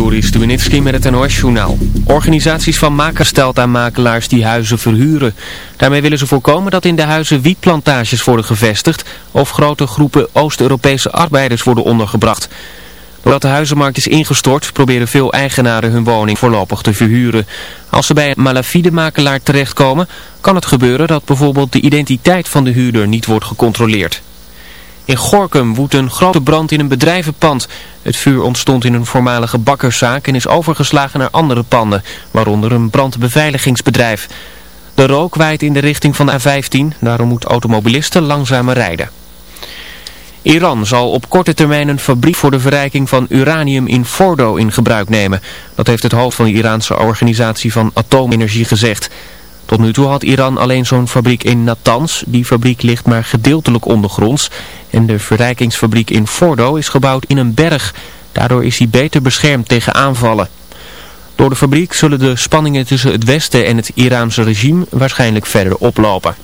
Joris Stubenitski met het NOS-journaal. Organisaties van makers stelt aan makelaars die huizen verhuren. Daarmee willen ze voorkomen dat in de huizen wietplantages worden gevestigd... of grote groepen Oost-Europese arbeiders worden ondergebracht. Doordat de huizenmarkt is ingestort, proberen veel eigenaren hun woning voorlopig te verhuren. Als ze bij een malafide makelaar terechtkomen, kan het gebeuren dat bijvoorbeeld de identiteit van de huurder niet wordt gecontroleerd. In Gorkum woedt een grote brand in een bedrijvenpand. Het vuur ontstond in een voormalige bakkerszaak en is overgeslagen naar andere panden, waaronder een brandbeveiligingsbedrijf. De rook waait in de richting van de A15, daarom moeten automobilisten langzamer rijden. Iran zal op korte termijn een fabriek voor de verrijking van uranium in Fordo in gebruik nemen. Dat heeft het hoofd van de Iraanse organisatie van atoomenergie gezegd. Tot nu toe had Iran alleen zo'n fabriek in Natanz. Die fabriek ligt maar gedeeltelijk ondergronds. En de verrijkingsfabriek in Fordo is gebouwd in een berg. Daardoor is hij beter beschermd tegen aanvallen. Door de fabriek zullen de spanningen tussen het Westen en het Iraanse regime waarschijnlijk verder oplopen.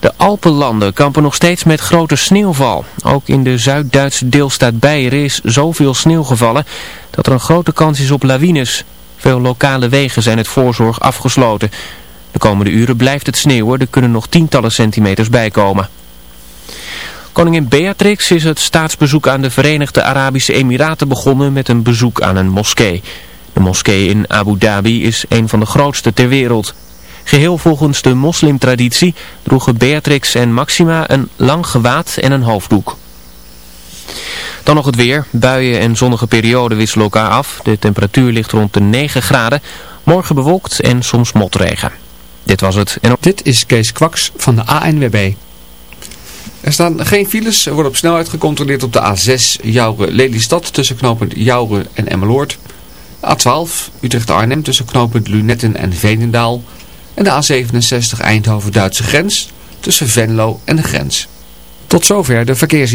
De Alpenlanden kampen nog steeds met grote sneeuwval. Ook in de Zuid-Duitse deelstaat Beieren is zoveel sneeuw gevallen dat er een grote kans is op lawines. Veel lokale wegen zijn het voorzorg afgesloten. De komende uren blijft het sneeuwen, er kunnen nog tientallen centimeters bijkomen. Koningin Beatrix is het staatsbezoek aan de Verenigde Arabische Emiraten begonnen met een bezoek aan een moskee. De moskee in Abu Dhabi is een van de grootste ter wereld. Geheel volgens de moslimtraditie droegen Beatrix en Maxima een lang gewaad en een hoofddoek. Dan nog het weer. Buien en zonnige perioden wisselen elkaar af. De temperatuur ligt rond de 9 graden. Morgen bewolkt en soms motregen. Dit was het. En... Dit is Kees Kwaks van de ANWB. Er staan geen files. Er wordt op snelheid gecontroleerd op de A6 Jouren-Lelystad tussen knooppunt Jouren en Emmeloord. A12 Utrecht-Arnhem tussen knooppunt Lunetten en Veenendaal. En de A67 Eindhoven-Duitse grens tussen Venlo en de grens. Tot zover de verkeers.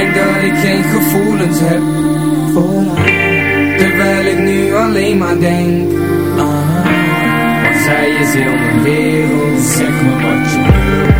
Denk dat ik geen gevoelens heb voor haar Terwijl ik nu alleen maar denk aan haar Want zij is heel mijn wereld Zeg me wat je wil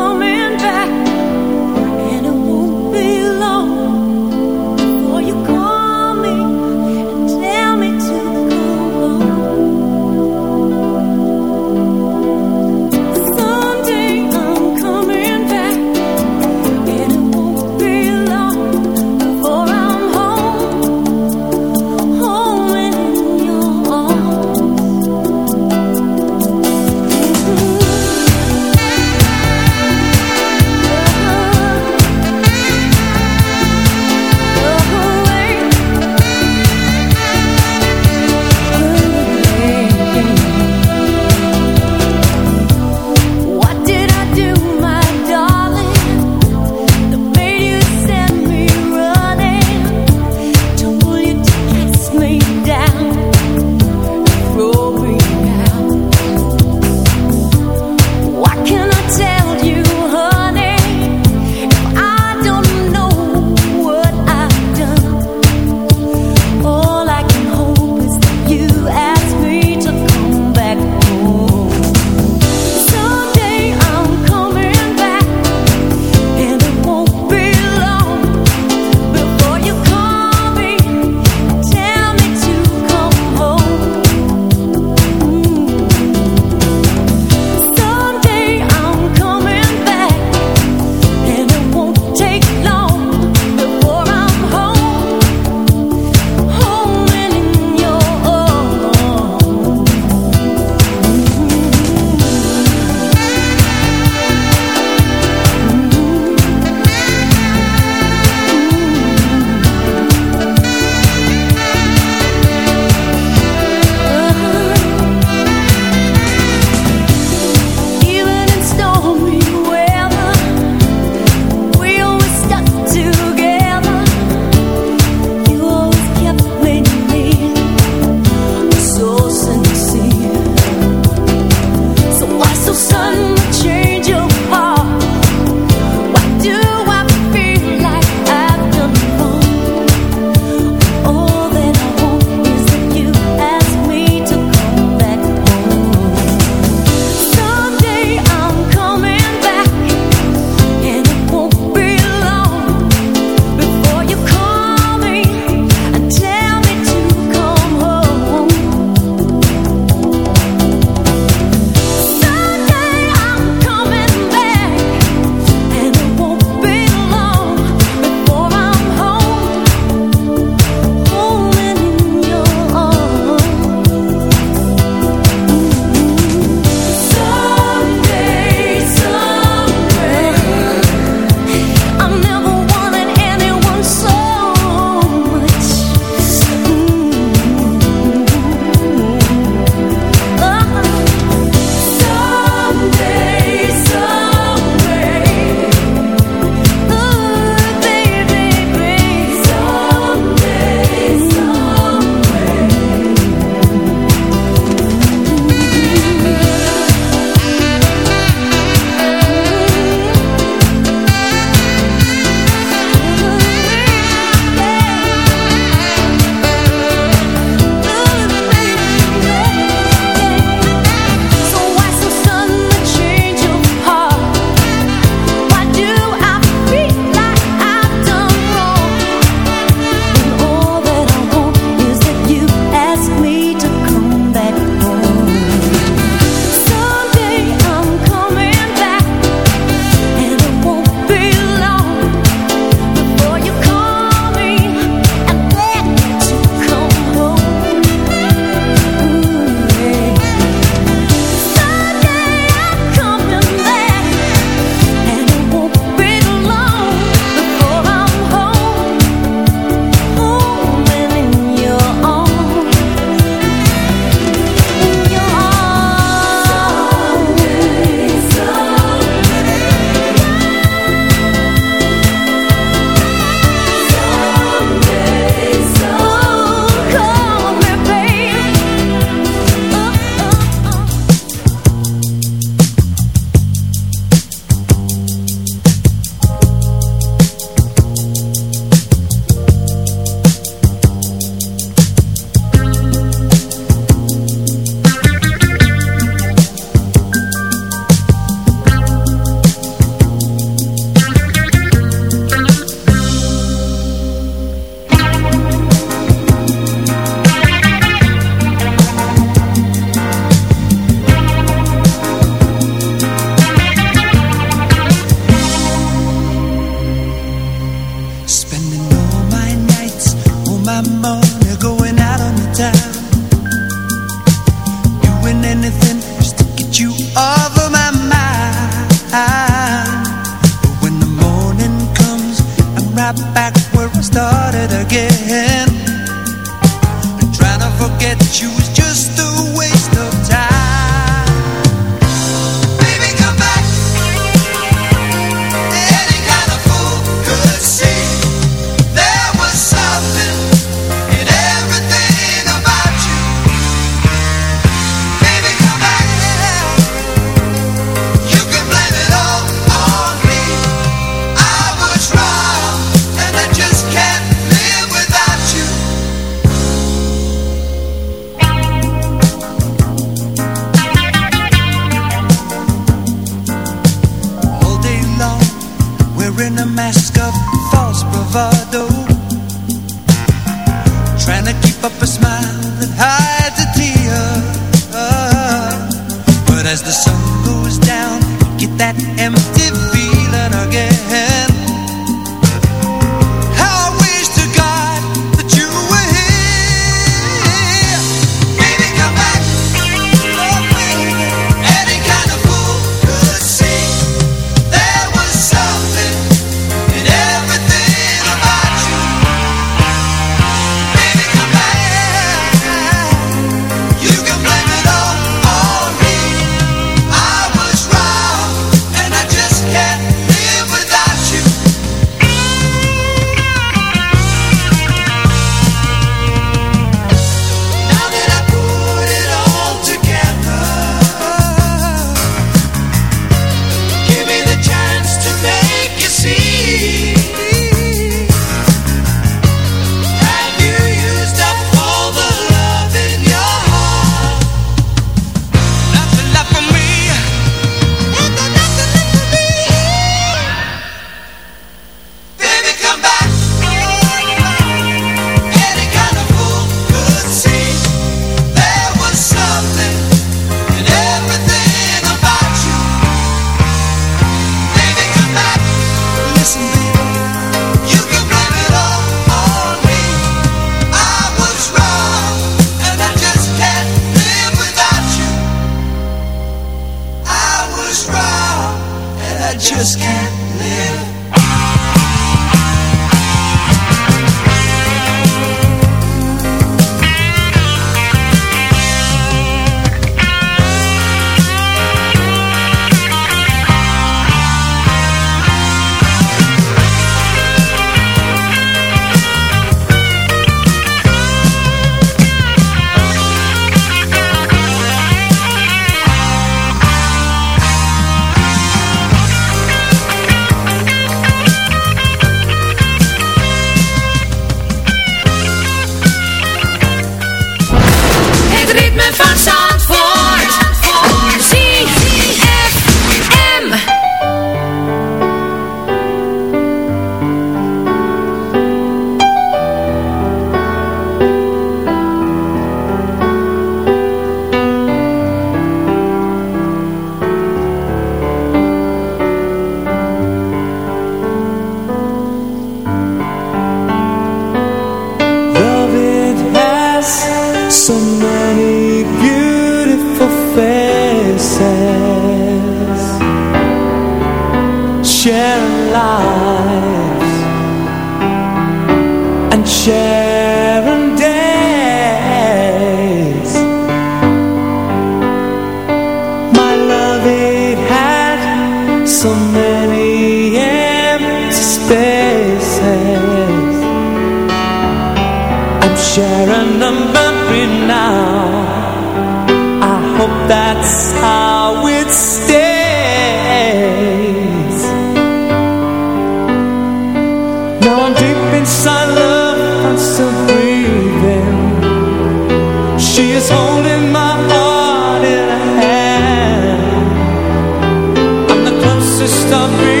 the closest to me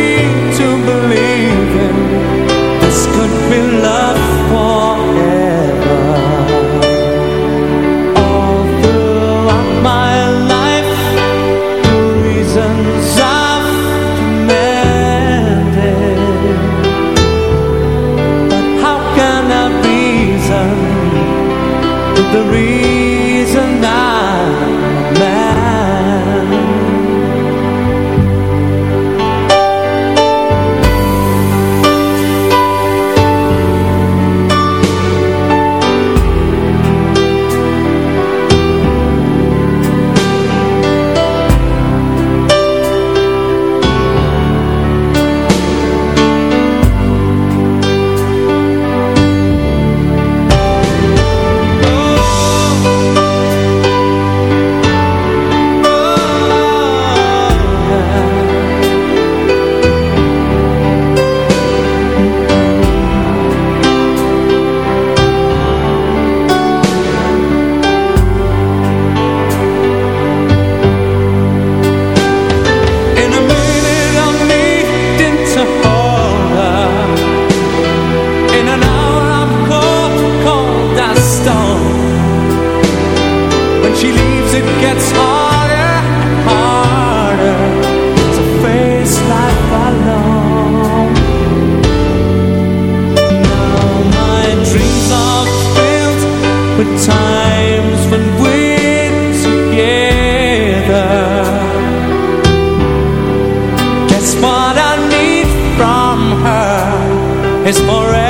to believe in this could fill love whatever on the my life the reason is forever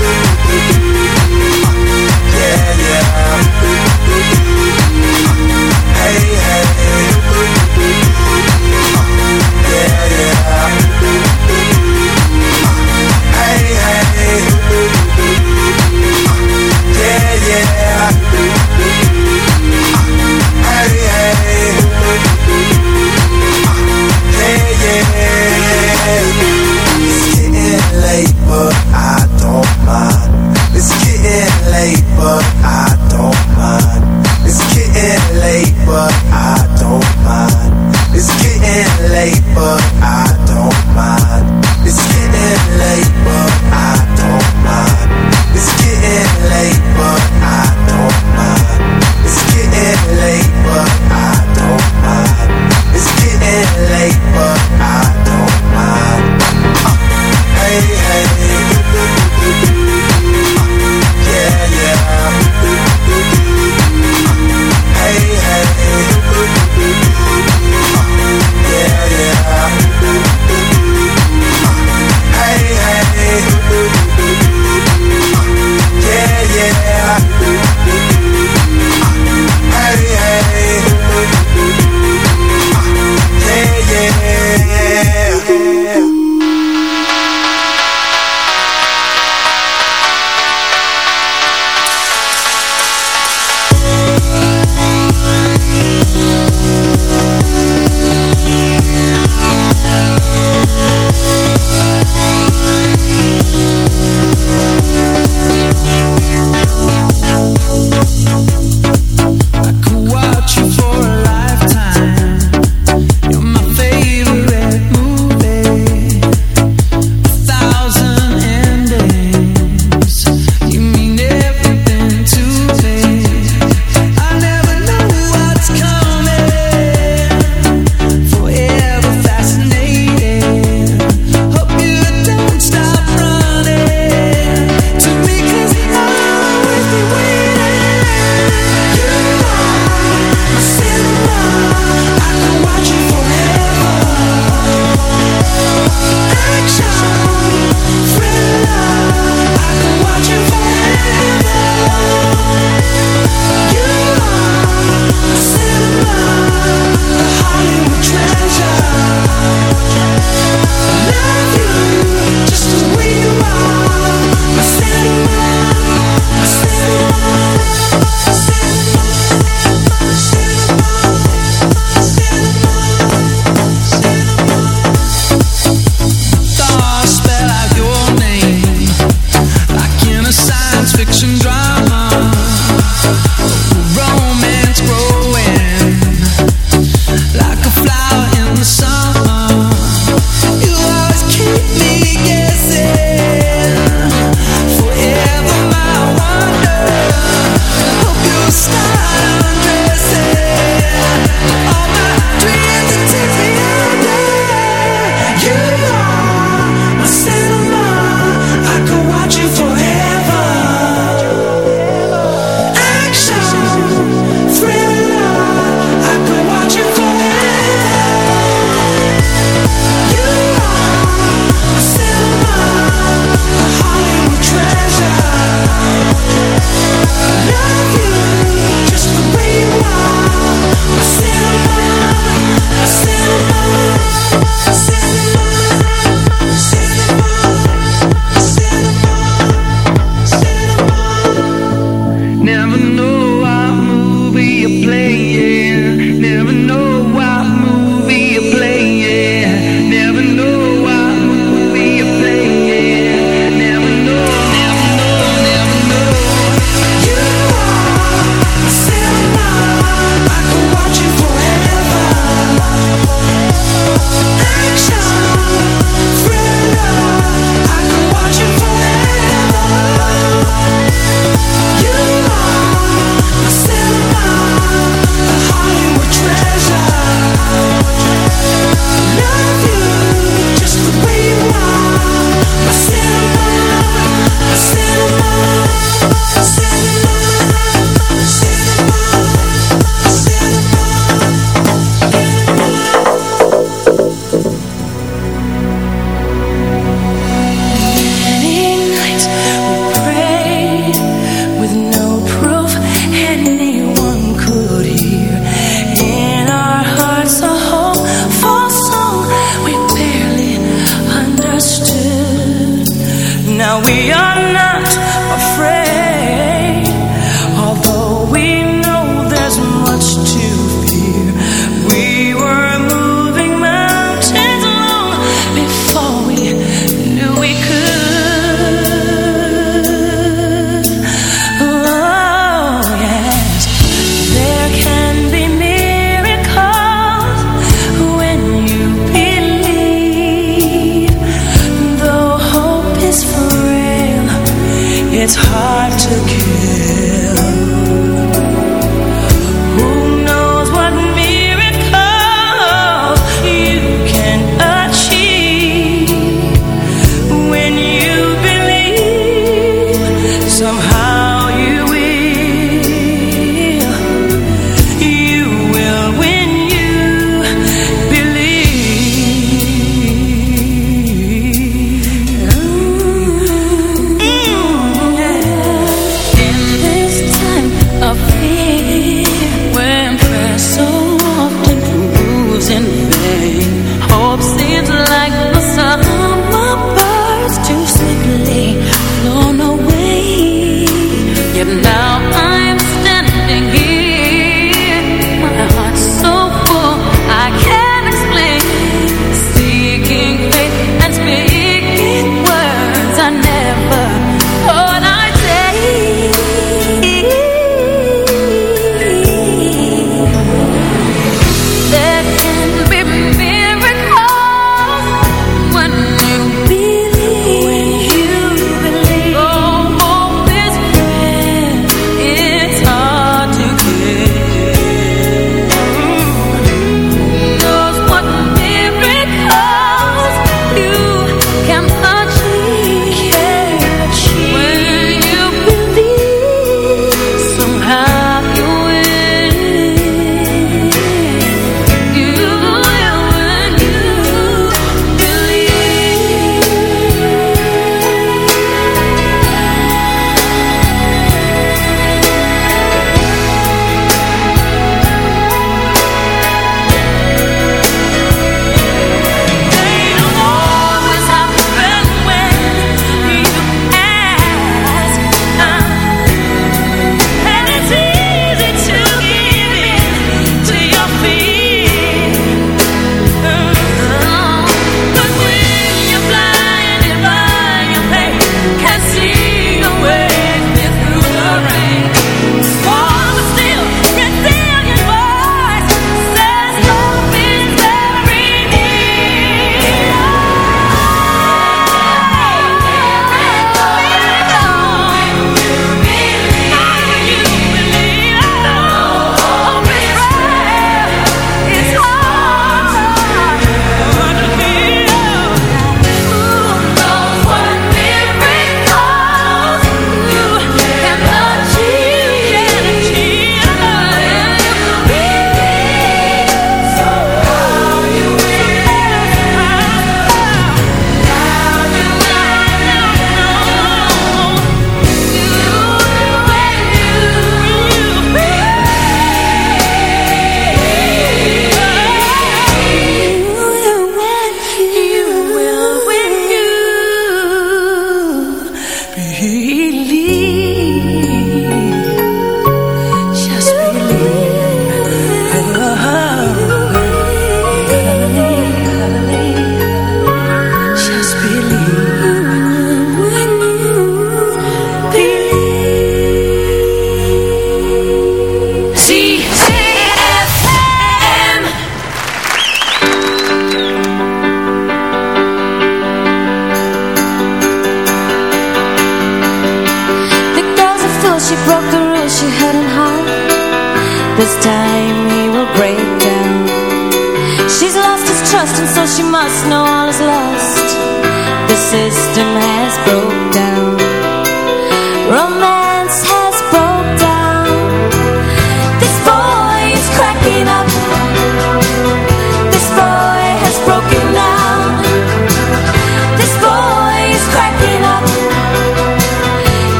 Thank mind. It's getting late, but I don't mind. It's getting late, but I don't mind. It's getting late, but I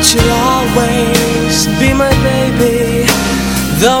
But you'll always be my baby. Though